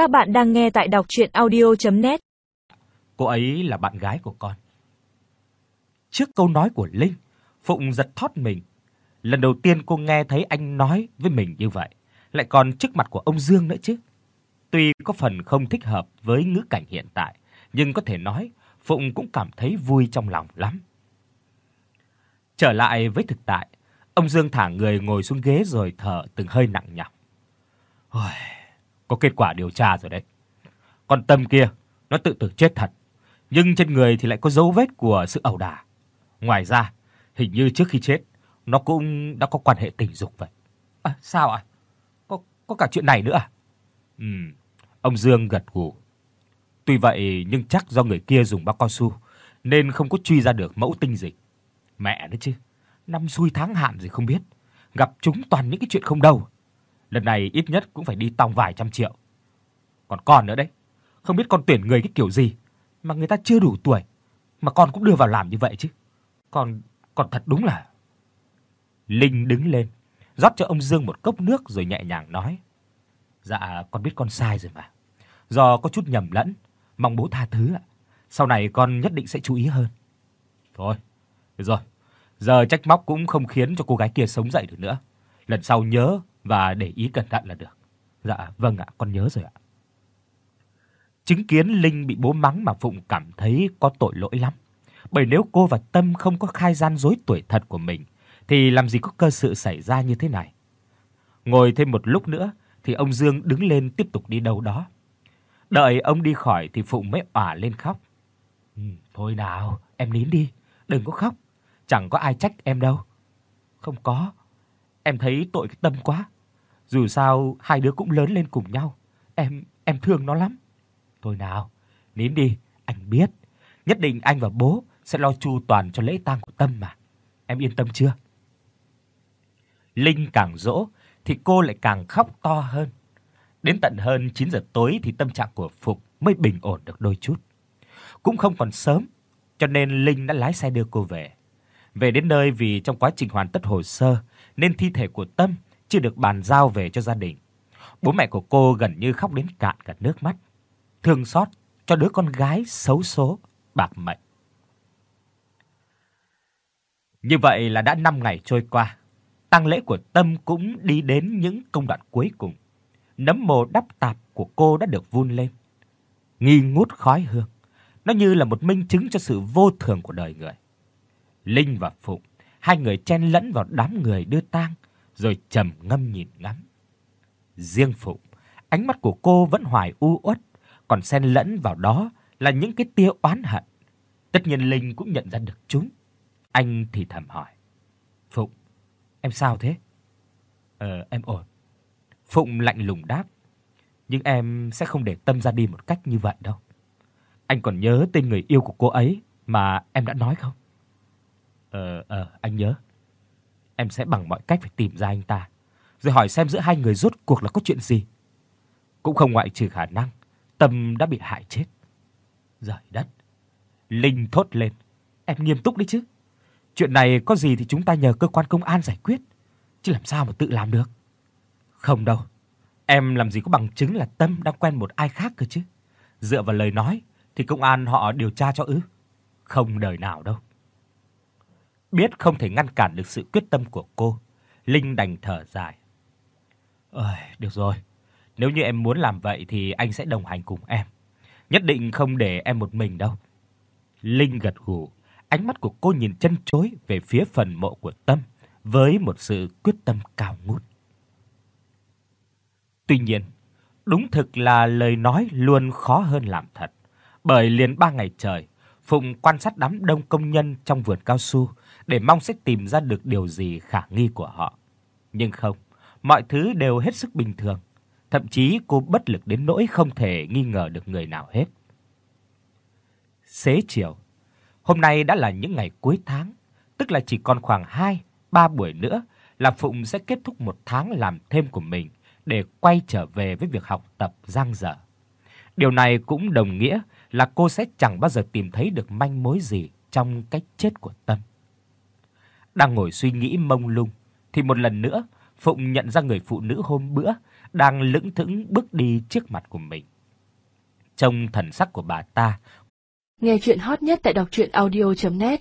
Các bạn đang nghe tại đọc audio net Cô ấy là bạn gái của con. Trước câu nói của Linh, Phụng giật thót mình. Lần đầu tiên cô nghe thấy anh nói với mình như vậy, lại còn trước mặt của ông Dương nữa chứ. Tuy có phần không thích hợp với ngữ cảnh hiện tại, nhưng có thể nói Phụng cũng cảm thấy vui trong lòng lắm. Trở lại với thực tại, ông Dương thả người ngồi xuống ghế rồi thở từng hơi nặng nhọc. Ôi, có kết quả điều tra rồi đấy. Con Tâm kia, nó tự tử chết thật, nhưng trên người thì lại có dấu vết của sự ẩu đả. Ngoài ra, hình như trước khi chết, nó cũng đã có quan hệ tình dục vậy. À, sao ạ? À? Có có cả chuyện này nữa à? Ừm, ông Dương gật gù. Tuy vậy nhưng chắc do người kia dùng bao cao su nên không có truy ra được mẫu tinh dịch. Mẹ đấy chứ, năm xui tháng hạn gì không biết, gặp chúng toàn những cái chuyện không đâu. Lần này ít nhất cũng phải đi tòng vài trăm triệu. Còn con nữa đấy, không biết con tuyển người cái kiểu gì mà người ta chưa đủ tuổi mà con cũng đưa vào làm như vậy chứ. Con con thật đúng là Linh đứng lên, rót cho ông Dương một cốc nước rồi nhẹ nhàng nói: "Dạ, con biết con sai rồi mà. Do có chút nhầm lẫn, mong bố tha thứ ạ. Sau này con nhất định sẽ chú ý hơn." Thôi, được rồi. Giờ trách móc cũng không khiến cho cô gái kia sống dậy được nữa. Lần sau nhớ và để ý cẩn thận là được. Dạ, vâng ạ, con nhớ rồi ạ. Chứng kiến Linh bị bố mắng mà Phụng cảm thấy có tội lỗi lắm. Bởi nếu cô và Tâm không có khai gian dối tuổi thật của mình thì làm gì có cơ sự xảy ra như thế này. Ngồi thêm một lúc nữa thì ông Dương đứng lên tiếp tục đi đâu đó. Đợi ông đi khỏi thì Phụng mới òa lên khóc. "Ừ, thôi nào, em nín đi, đừng có khóc, chẳng có ai trách em đâu." "Không có, em thấy tội cái Tâm quá. Dù sao hai đứa cũng lớn lên cùng nhau, em em thương nó lắm." "Thôi nào, nín đi, anh biết, nhất định anh và bố sẽ lo chu toàn cho lễ tang của Tâm mà. Em yên tâm chưa?" Linh càng dỗ thì cô lại càng khóc to hơn. Đến tận hơn 9 giờ tối thì tâm trạng của Phục mới bình ổn được đôi chút. Cũng không còn sớm, cho nên Linh đã lái xe đưa cô về. Về đến nơi vì trong quá trình hoàn tất hồ sơ nên thi thể của Tâm chưa được bàn giao về cho gia đình. Bố mẹ của cô gần như khóc đến cạn cả nước mắt, thương xót cho đứa con gái xấu số, bạc mệnh. Như vậy là đã 5 ngày trôi qua. Tang lễ của Tâm cũng đi đến những công đoạn cuối cùng. Nấm mồ đắp tạp của cô đã được vun lên, nghi ngút khói hương. Nó như là một minh chứng cho sự vô thường của đời người. Linh và Phụng, hai người chen lẫn vào đám người đưa tang, rồi trầm ngâm nhìn ngắm. Riêng Phụng, ánh mắt của cô vẫn hoài u uất, còn xen lẫn vào đó là những cái tia oán hận. Tất nhiên Linh cũng nhận ra được chúng. Anh thì thầm hỏi: "Phụng, em sao thế?" "Ờ, em ổn." Phụng lạnh lùng đáp: "Nhưng em sẽ không để Tâm ra đi một cách như vậy đâu. Anh còn nhớ tên người yêu của cô ấy mà em đã nói không?" "Ờ ờ, anh nhớ. Em sẽ bằng mọi cách phải tìm ra anh ta, rồi hỏi xem giữa hai người rốt cuộc là có chuyện gì. Cũng không ngoại trừ khả năng Tâm đã bị hại chết." Giời đất. Linh thốt lên, "Em nghiêm túc đấy chứ. Chuyện này có gì thì chúng ta nhờ cơ quan công an giải quyết, chứ làm sao mà tự làm được." "Không đâu. Em làm gì có bằng chứng là Tâm đang quen một ai khác cơ chứ. Dựa vào lời nói thì công an họ điều tra cho ư? Không đời nào đâu." Biết không thể ngăn cản được sự quyết tâm của cô, Linh đành thở dài. "Ơi, được rồi. Nếu như em muốn làm vậy thì anh sẽ đồng hành cùng em. Nhất định không để em một mình đâu." Linh gật gù, ánh mắt của cô nhìn chân chối về phía phần mộ của Tâm với một sự quyết tâm cao ngút. Tuy nhiên, đúng thực là lời nói luôn khó hơn làm thật, bởi liền 3 ngày trời, Phụng quan sát đám đông công nhân trong vườn cao su để mong sẽ tìm ra được điều gì khả nghi của họ. Nhưng không, mọi thứ đều hết sức bình thường, thậm chí cô bất lực đến nỗi không thể nghi ngờ được người nào hết. Xế chiều, hôm nay đã là những ngày cuối tháng, tức là chỉ còn khoảng 2, 3 buổi nữa là Phụng sẽ kết thúc một tháng làm thêm của mình để quay trở về với việc học tập giang dở. Điều này cũng đồng nghĩa là cô sẽ chẳng bao giờ tìm thấy được manh mối gì trong cái chết của Tâm. Đang ngồi suy nghĩ mông lung, thì một lần nữa, Phụng nhận ra người phụ nữ hôm bữa đang lững thững bước đi trước mặt của mình. Trong thần sắc của bà ta. Nghe truyện hot nhất tại doctruyenaudio.net